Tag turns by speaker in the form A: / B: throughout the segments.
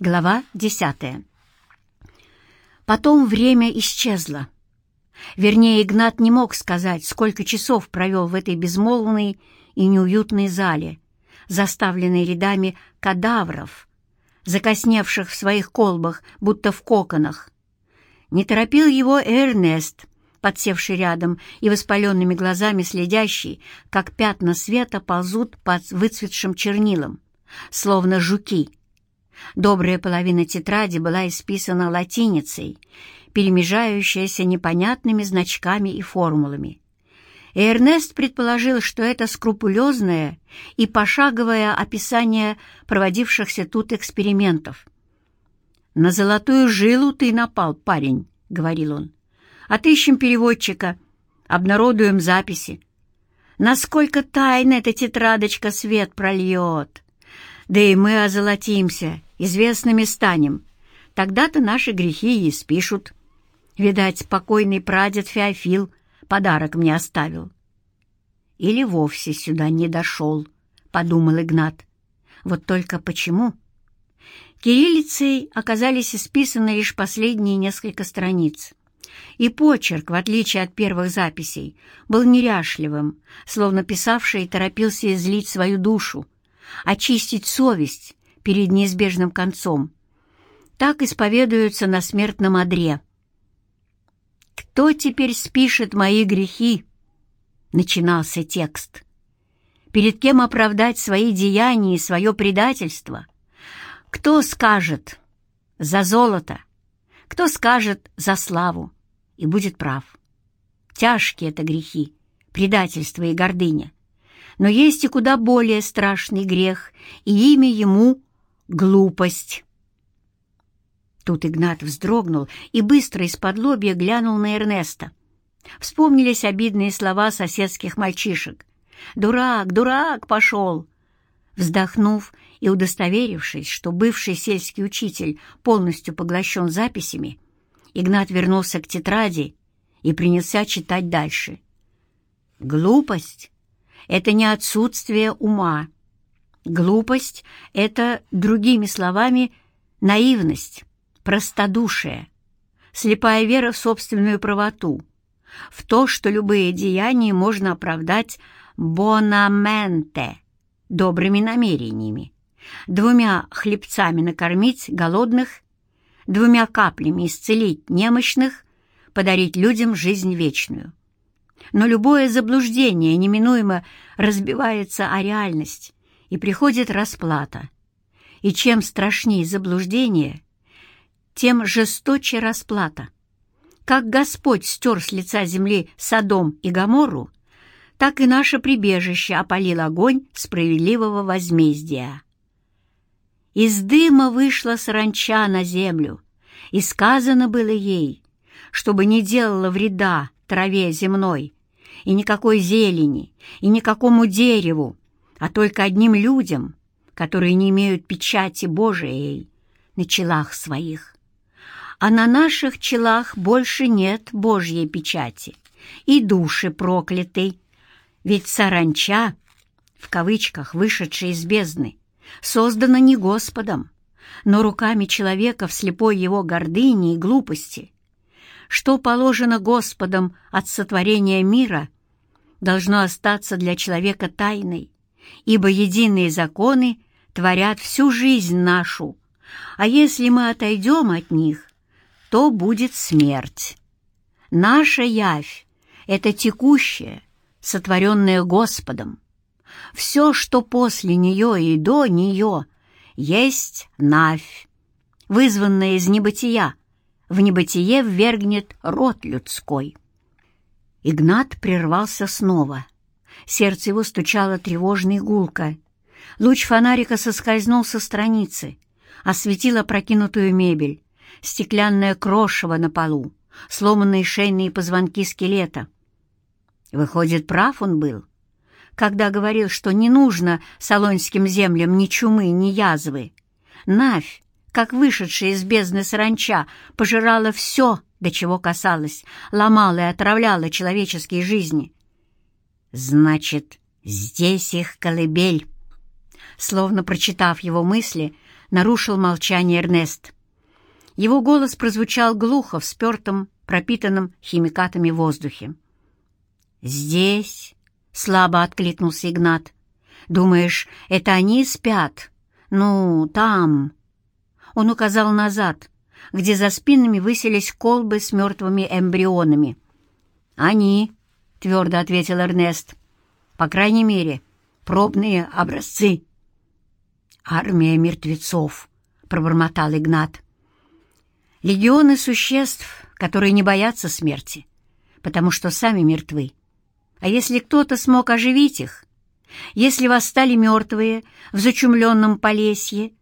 A: Глава десятая. Потом время исчезло. Вернее, Игнат не мог сказать, сколько часов провел в этой безмолвной и неуютной зале, заставленной рядами кадавров, закосневших в своих колбах, будто в коконах. Не торопил его Эрнест, подсевший рядом и воспаленными глазами следящий, как пятна света ползут под выцветшим чернилом, словно жуки — Добрая половина тетради была исписана латиницей, перемежающаяся непонятными значками и формулами. И Эрнест предположил, что это скрупулезное и пошаговое описание проводившихся тут экспериментов. «На золотую жилу ты напал, парень», — говорил он. «Отыщем переводчика, обнародуем записи. Насколько тайна эта тетрадочка свет прольет!» Да и мы озолотимся, известными станем. Тогда-то наши грехи и спишут. Видать, покойный прадед Феофил подарок мне оставил. Или вовсе сюда не дошел, — подумал Игнат. Вот только почему? Кириллицей оказались исписаны лишь последние несколько страниц. И почерк, в отличие от первых записей, был неряшливым, словно писавший торопился излить свою душу, очистить совесть перед неизбежным концом. Так исповедуются на смертном одре. «Кто теперь спишет мои грехи?» — начинался текст. «Перед кем оправдать свои деяния и свое предательство? Кто скажет за золото? Кто скажет за славу?» И будет прав. Тяжкие это грехи, предательство и гордыня. Но есть и куда более страшный грех, и имя ему — глупость. Тут Игнат вздрогнул и быстро из-под лобья глянул на Эрнеста. Вспомнились обидные слова соседских мальчишек. «Дурак, дурак пошел!» Вздохнув и удостоверившись, что бывший сельский учитель полностью поглощен записями, Игнат вернулся к тетради и принялся читать дальше. «Глупость это не отсутствие ума. Глупость — это, другими словами, наивность, простодушие, слепая вера в собственную правоту, в то, что любые деяния можно оправдать бонаменте, добрыми намерениями, двумя хлебцами накормить голодных, двумя каплями исцелить немощных, подарить людям жизнь вечную. Но любое заблуждение неминуемо разбивается о реальность, и приходит расплата. И чем страшнее заблуждение, тем жесточе расплата. Как Господь стер с лица земли Содом и Гоморру, так и наше прибежище опалил огонь справедливого возмездия. Из дыма вышла саранча на землю, и сказано было ей, чтобы не делала вреда траве земной, и никакой зелени, и никакому дереву, а только одним людям, которые не имеют печати Божией на челах своих. А на наших челах больше нет Божьей печати, и души прокляты, ведь саранча, в кавычках, вышедшая из бездны, создана не Господом, но руками человека в слепой его гордыне и глупости. Что положено Господом от сотворения мира, должно остаться для человека тайной, ибо единые законы творят всю жизнь нашу, а если мы отойдем от них, то будет смерть. Наша явь — это текущее, сотворенное Господом. Все, что после нее и до нее, есть навь, вызванная из небытия, в небытие ввергнет род людской. Игнат прервался снова. Сердце его стучало тревожно гулко. Луч фонарика соскользнул со страницы, осветил опрокинутую мебель, стеклянное крошево на полу, сломанные шейные позвонки скелета. Выходит, прав он был, когда говорил, что не нужно салонским землям ни чумы, ни язвы. Навь, как вышедшая из бездны саранча, пожирала все, до чего касалась, ломала и отравляла человеческие жизни. Значит, здесь их колыбель. Словно прочитав его мысли, нарушил молчание Эрнест. Его голос прозвучал глухо в спертом, пропитанном химикатами воздухе. «Здесь?» — слабо откликнулся Игнат. «Думаешь, это они спят? Ну, там...» Он указал назад, где за спинами высились колбы с мертвыми эмбрионами. «Они», — твердо ответил Эрнест. «По крайней мере, пробные образцы». «Армия мертвецов», — пробормотал Игнат. «Легионы существ, которые не боятся смерти, потому что сами мертвы. А если кто-то смог оживить их, если восстали мертвые в зачумленном Полесье,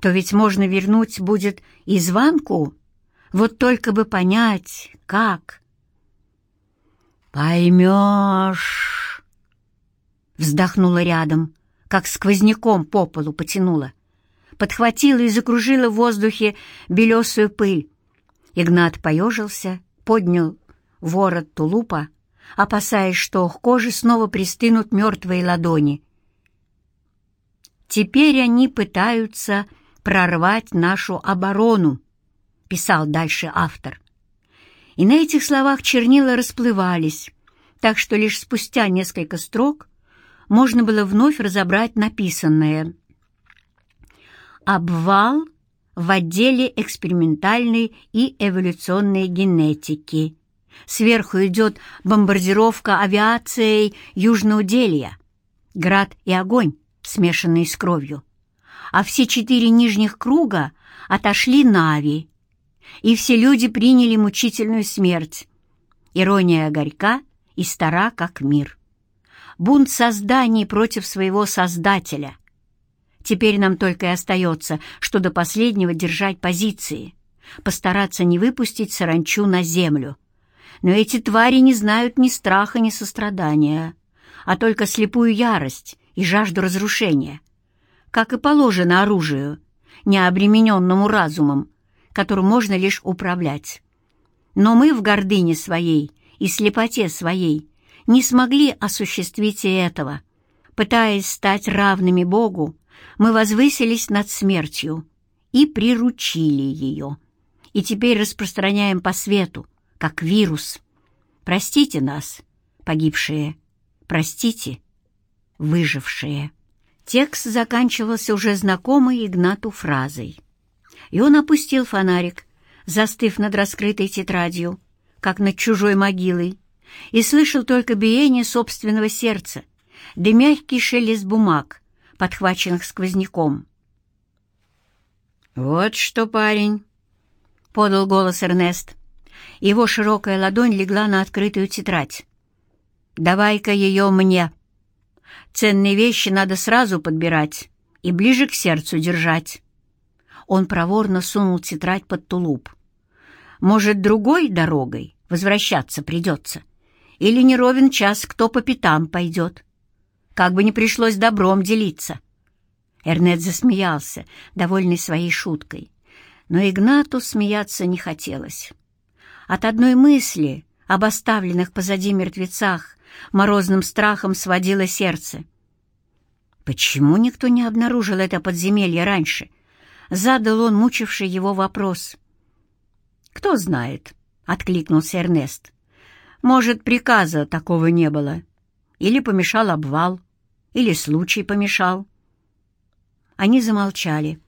A: то ведь можно вернуть будет и звонку, вот только бы понять, как. «Поймешь!» Вздохнула рядом, как сквозняком по полу потянула. Подхватила и закружила в воздухе белесую пыль. Игнат поежился, поднял ворот тулупа, опасаясь, что к коже снова пристынут мертвые ладони. «Теперь они пытаются прорвать нашу оборону», — писал дальше автор. И на этих словах чернила расплывались, так что лишь спустя несколько строк можно было вновь разобрать написанное. «Обвал в отделе экспериментальной и эволюционной генетики», Сверху идет бомбардировка авиацией Южного Делья. Град и огонь, смешанные с кровью. А все четыре нижних круга отошли Нави. И все люди приняли мучительную смерть. Ирония горька и стара, как мир. Бунт созданий против своего Создателя. Теперь нам только и остается, что до последнего держать позиции, постараться не выпустить саранчу на землю. Но эти твари не знают ни страха, ни сострадания, а только слепую ярость и жажду разрушения, как и положено оружию, не обремененному разумом, которым можно лишь управлять. Но мы в гордыне своей и слепоте своей не смогли осуществить и этого. Пытаясь стать равными Богу, мы возвысились над смертью и приручили ее. И теперь распространяем по свету, как вирус. Простите нас, погибшие, простите, выжившие. Текст заканчивался уже знакомой Игнату фразой. И он опустил фонарик, застыв над раскрытой тетрадью, как над чужой могилой, и слышал только биение собственного сердца, да мягкий шелест бумаг, подхваченных сквозняком. «Вот что, парень!» — подал голос Эрнест. Его широкая ладонь легла на открытую тетрадь. «Давай-ка ее мне. Ценные вещи надо сразу подбирать и ближе к сердцу держать». Он проворно сунул тетрадь под тулуп. «Может, другой дорогой возвращаться придется? Или не ровен час, кто по пятам пойдет? Как бы не пришлось добром делиться». Эрнет засмеялся, довольный своей шуткой. Но Игнату смеяться не хотелось. От одной мысли об оставленных позади мертвецах морозным страхом сводило сердце. Почему никто не обнаружил это подземелье раньше? Задал он мучивший его вопрос. «Кто знает», — откликнулся Эрнест. «Может, приказа такого не было. Или помешал обвал, или случай помешал». Они замолчали.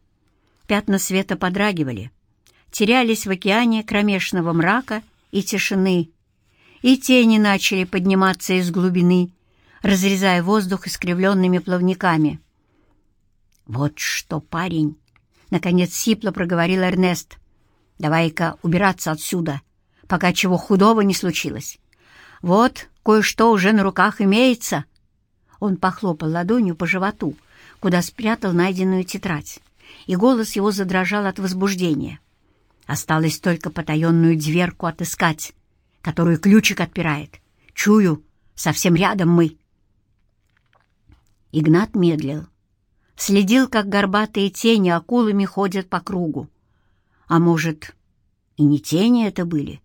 A: Пятна света подрагивали терялись в океане кромешного мрака и тишины, и тени начали подниматься из глубины, разрезая воздух искривленными плавниками. «Вот что, парень!» — наконец сипло проговорил Эрнест. «Давай-ка убираться отсюда, пока чего худого не случилось. Вот кое-что уже на руках имеется». Он похлопал ладонью по животу, куда спрятал найденную тетрадь, и голос его задрожал от возбуждения. Осталось только потаенную дверку отыскать, которую ключик отпирает. Чую, совсем рядом мы. Игнат медлил. Следил, как горбатые тени акулами ходят по кругу. А может, и не тени это были,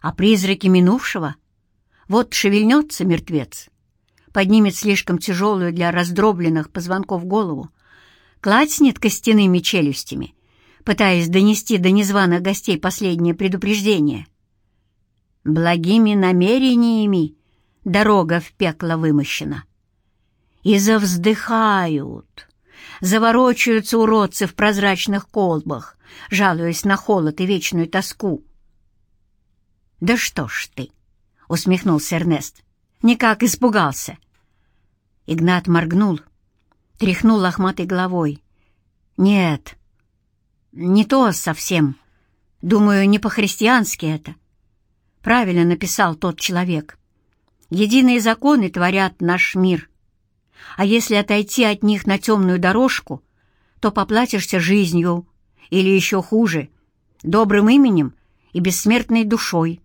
A: а призраки минувшего? Вот шевельнется мертвец, поднимет слишком тяжелую для раздробленных позвонков голову, клацнет костяными челюстями, пытаясь донести до незваных гостей последнее предупреждение. Благими намерениями дорога в пекло вымощена. И завздыхают, заворочаются уродцы в прозрачных колбах, жалуясь на холод и вечную тоску. «Да что ж ты!» — усмехнулся Эрнест. «Никак испугался!» Игнат моргнул, тряхнул лохматой головой. «Нет, не то совсем. Думаю, не по-христиански это. Правильно написал тот человек. Единые законы творят наш мир. А если отойти от них на темную дорожку, то поплатишься жизнью, или еще хуже, добрым именем и бессмертной душой.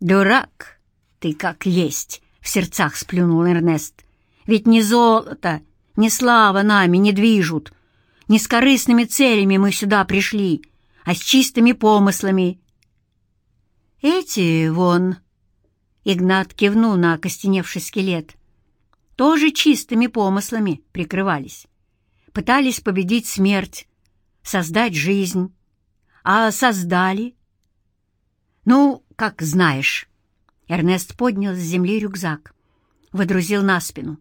A: «Дурак ты как есть!» — в сердцах сплюнул Эрнест. «Ведь ни золото, ни слава нами не движут. Не с корыстными целями мы сюда пришли, а с чистыми помыслами». «Эти вон...» — Игнат кивнул на окостеневший скелет. «Тоже чистыми помыслами прикрывались. Пытались победить смерть, создать жизнь. А создали? Ну, как знаешь. Эрнест поднял с земли рюкзак, выдрузил на спину.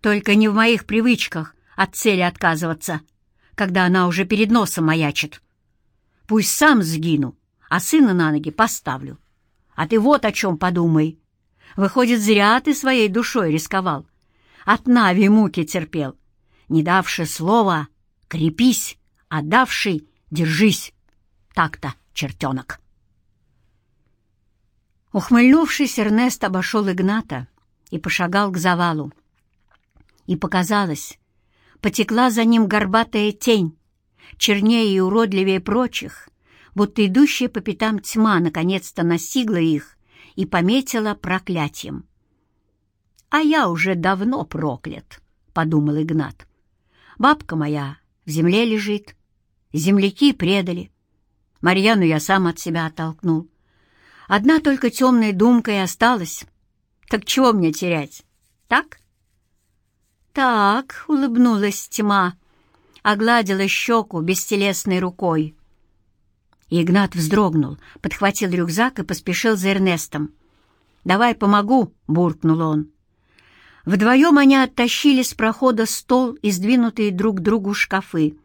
A: Только не в моих привычках от цели отказываться, когда она уже перед носом маячит. Пусть сам сгину, а сына на ноги поставлю. А ты вот о чем подумай. Выходит, зря ты своей душой рисковал. От Нави муки терпел. Не давши слова, крепись. Отдавший, держись. Так-то, чертенок. Ухмыльнувшись, Эрнест обошел Игната и пошагал к завалу. И показалось, потекла за ним горбатая тень, чернее и уродливее прочих, будто идущая по пятам тьма наконец-то настигла их и пометила проклятием. «А я уже давно проклят», — подумал Игнат. «Бабка моя в земле лежит. Земляки предали. Марьяну я сам от себя оттолкнул. Одна только темная думка и осталась. Так чего мне терять? Так? Так, улыбнулась тьма, огладила щеку бестелесной рукой. Игнат вздрогнул, подхватил рюкзак и поспешил за Эрнестом. «Давай помогу», — буркнул он. Вдвоем они оттащили с прохода стол и сдвинутые друг к другу шкафы.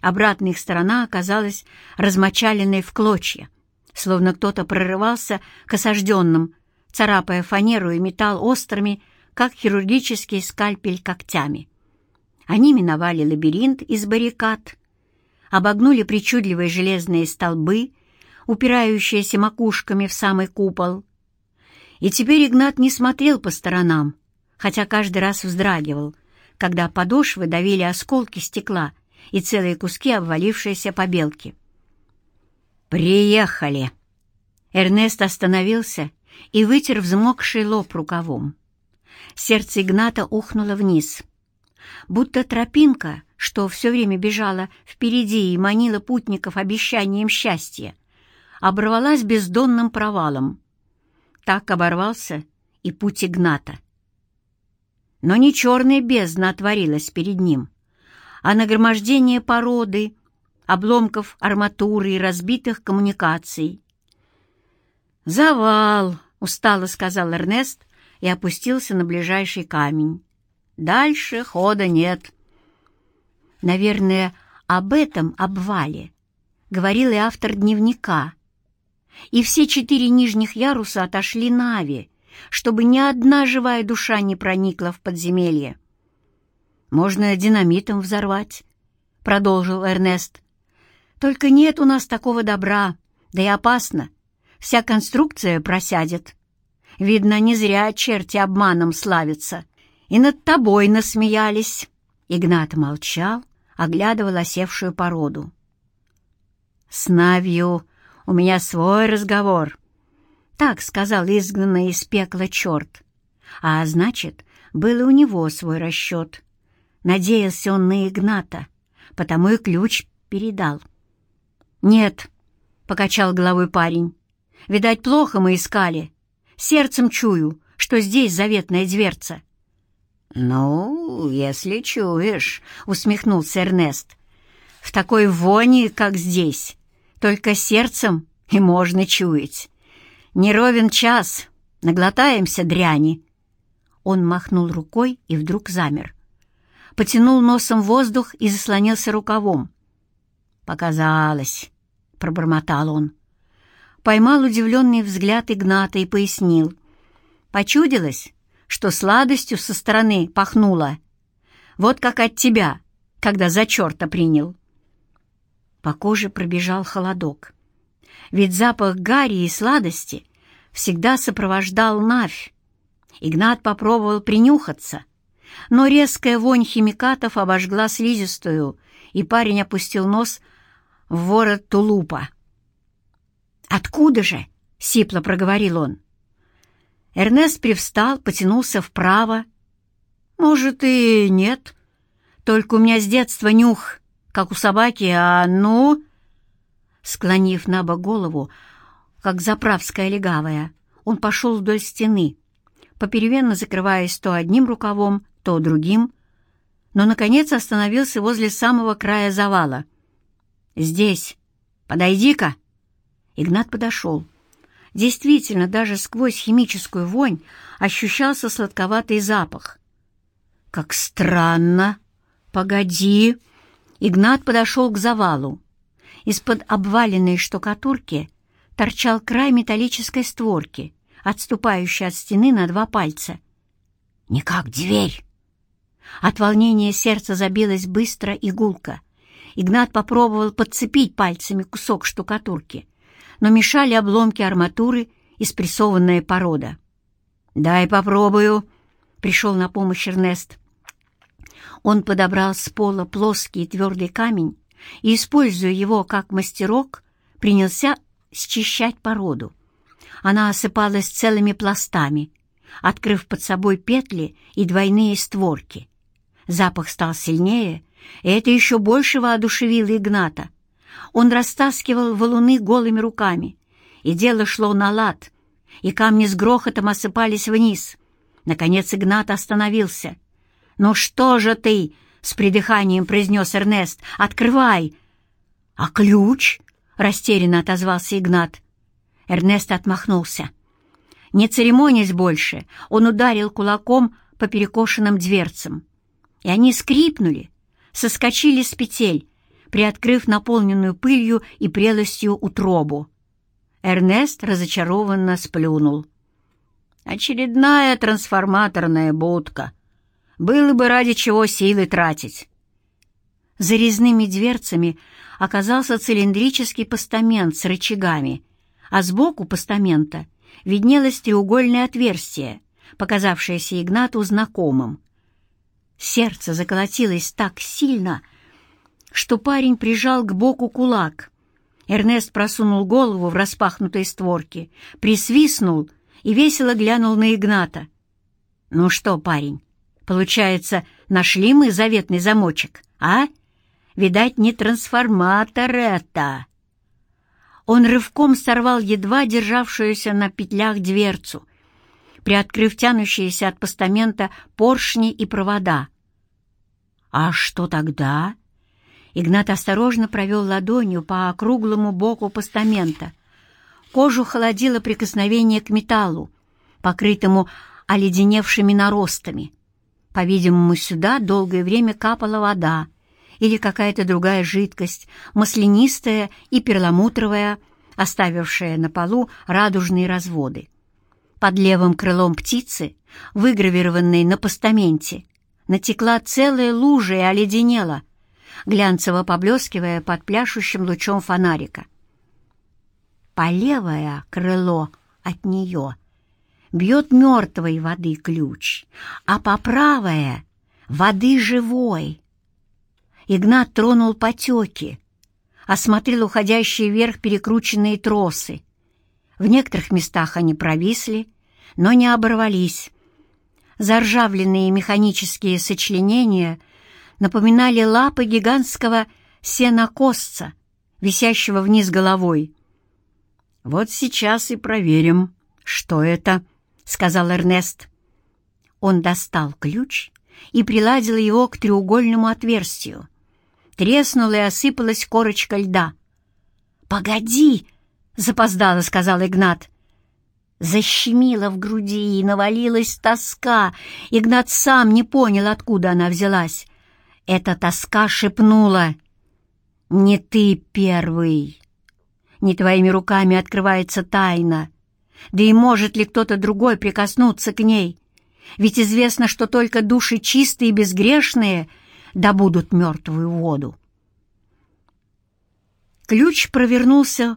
A: Обратная их сторона оказалась размочаленной в клочья, словно кто-то прорывался к осажденным, царапая фанеру и металл острыми, как хирургический скальпель когтями. Они миновали лабиринт из баррикад, обогнули причудливые железные столбы, упирающиеся макушками в самый купол. И теперь Игнат не смотрел по сторонам, хотя каждый раз вздрагивал, когда подошвы давили осколки стекла и целые куски обвалившиеся побелки. «Приехали!» Эрнест остановился и вытер взмокший лоб рукавом. Сердце Игната ухнуло вниз. Будто тропинка, что все время бежала впереди и манила путников обещанием счастья, оборвалась бездонным провалом. Так оборвался и путь Игната — но не черная бездна отворилась перед ним, а нагромождение породы, обломков арматуры и разбитых коммуникаций. «Завал!» — устало сказал Эрнест и опустился на ближайший камень. «Дальше хода нет». Наверное, об этом обвале говорил и автор дневника. И все четыре нижних яруса отошли Нави, чтобы ни одна живая душа не проникла в подземелье. «Можно динамитом взорвать», — продолжил Эрнест. «Только нет у нас такого добра, да и опасно. Вся конструкция просядет. Видно, не зря черти обманом славятся. И над тобой насмеялись». Игнат молчал, оглядывал осевшую породу. «С Навью у меня свой разговор», так сказал изгнанный из пекла черт. А значит, был и у него свой расчет. Надеялся он на Игната, потому и ключ передал. «Нет», — покачал головой парень, — «видать, плохо мы искали. Сердцем чую, что здесь заветная дверца». «Ну, если чуешь», — усмехнулся Эрнест. «В такой вони, как здесь, только сердцем и можно чуять. Не ровен час, наглотаемся дряни». Он махнул рукой и вдруг замер. Потянул носом воздух и заслонился рукавом. «Показалось», — пробормотал он. Поймал удивленный взгляд Игната и пояснил. «Почудилось, что сладостью со стороны пахнуло. Вот как от тебя, когда за черта принял». По коже пробежал холодок. Ведь запах гари и сладости всегда сопровождал навь. Игнат попробовал принюхаться, но резкая вонь химикатов обожгла слизистую, и парень опустил нос в ворот тулупа. «Откуда же?» — сипло проговорил он. Эрнест привстал, потянулся вправо. «Может, и нет. Только у меня с детства нюх, как у собаки, а ну...» Склонив на бок голову, как заправская легавая, он пошел вдоль стены, попеременно закрываясь то одним рукавом, то другим, но, наконец, остановился возле самого края завала. «Здесь. Подойди-ка!» Игнат подошел. Действительно, даже сквозь химическую вонь ощущался сладковатый запах. «Как странно! Погоди!» Игнат подошел к завалу. Из-под обваленной штукатурки торчал край металлической створки, отступающей от стены на два пальца. «Не как дверь!» От волнения сердце забилось быстро и гулко. Игнат попробовал подцепить пальцами кусок штукатурки, но мешали обломки арматуры и спрессованная порода. «Дай попробую», — пришел на помощь Эрнест. Он подобрал с пола плоский твердый камень и, используя его как мастерок, принялся счищать породу. Она осыпалась целыми пластами, открыв под собой петли и двойные створки. Запах стал сильнее, и это еще больше воодушевило Игната. Он растаскивал валуны голыми руками, и дело шло на лад, и камни с грохотом осыпались вниз. Наконец Игнат остановился. «Ну что же ты?» — с придыханием произнес Эрнест. «Открывай!» «А ключ?» — растерянно отозвался Игнат. Эрнест отмахнулся. Не церемонясь больше, он ударил кулаком по перекошенным дверцам. И они скрипнули, соскочили с петель, приоткрыв наполненную пылью и прелостью утробу. Эрнест разочарованно сплюнул. «Очередная трансформаторная будка. Было бы ради чего силы тратить». За резными дверцами оказался цилиндрический постамент с рычагами, а сбоку постамента виднелось треугольное отверстие, показавшееся Игнату знакомым. Сердце заколотилось так сильно, что парень прижал к боку кулак. Эрнест просунул голову в распахнутые створки, присвистнул и весело глянул на Игната. «Ну что, парень, получается, нашли мы заветный замочек, а? Видать, не трансформатор это!» Он рывком сорвал едва державшуюся на петлях дверцу, приоткрыв тянущиеся от постамента поршни и провода. «А что тогда?» Игнат осторожно провел ладонью по округлому боку постамента. Кожу холодило прикосновение к металлу, покрытому оледеневшими наростами. По-видимому, сюда долгое время капала вода или какая-то другая жидкость, маслянистая и перламутровая, оставившая на полу радужные разводы. Под левым крылом птицы, выгравированной на постаменте, натекла целая лужа и оледенела, глянцево поблескивая под пляшущим лучом фонарика. По левое крыло от нее бьет мертвой воды ключ, а по правое — воды живой. Игнат тронул потеки, осмотрел уходящие вверх перекрученные тросы. В некоторых местах они провисли, но не оборвались. Заржавленные механические сочленения напоминали лапы гигантского сенокосца, висящего вниз головой. «Вот сейчас и проверим, что это», — сказал Эрнест. Он достал ключ и приладила его к треугольному отверстию. Треснула и осыпалась корочка льда. «Погоди!» — запоздало, — сказал Игнат. Защемила в груди и навалилась тоска. Игнат сам не понял, откуда она взялась. Эта тоска шепнула. «Не ты первый. Не твоими руками открывается тайна. Да и может ли кто-то другой прикоснуться к ней? Ведь известно, что только души чистые и безгрешные добудут мертвую воду». Ключ провернулся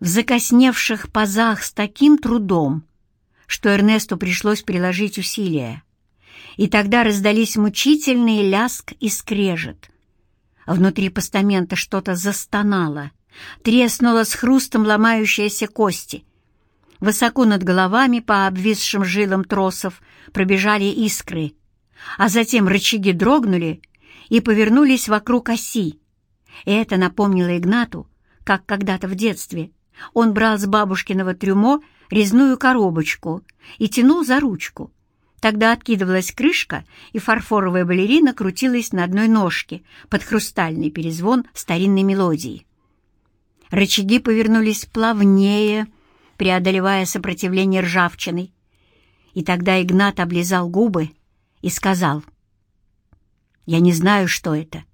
A: в закосневших пазах с таким трудом, что Эрнесту пришлось приложить усилия. И тогда раздались мучительный ляск и скрежет. Внутри постамента что-то застонало, треснуло с хрустом ломающиеся кости. Высоко над головами по обвисшим жилам тросов пробежали искры, а затем рычаги дрогнули и повернулись вокруг оси. И это напомнило Игнату, как когда-то в детстве он брал с бабушкиного трюмо резную коробочку и тянул за ручку. Тогда откидывалась крышка, и фарфоровая балерина крутилась на одной ножке под хрустальный перезвон старинной мелодии. Рычаги повернулись плавнее, преодолевая сопротивление ржавчины. И тогда Игнат облизал губы и сказал, «Я не знаю, что это,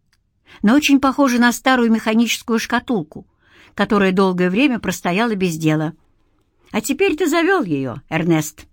A: но очень похоже на старую механическую шкатулку, которая долгое время простояла без дела. А теперь ты завел ее, Эрнест.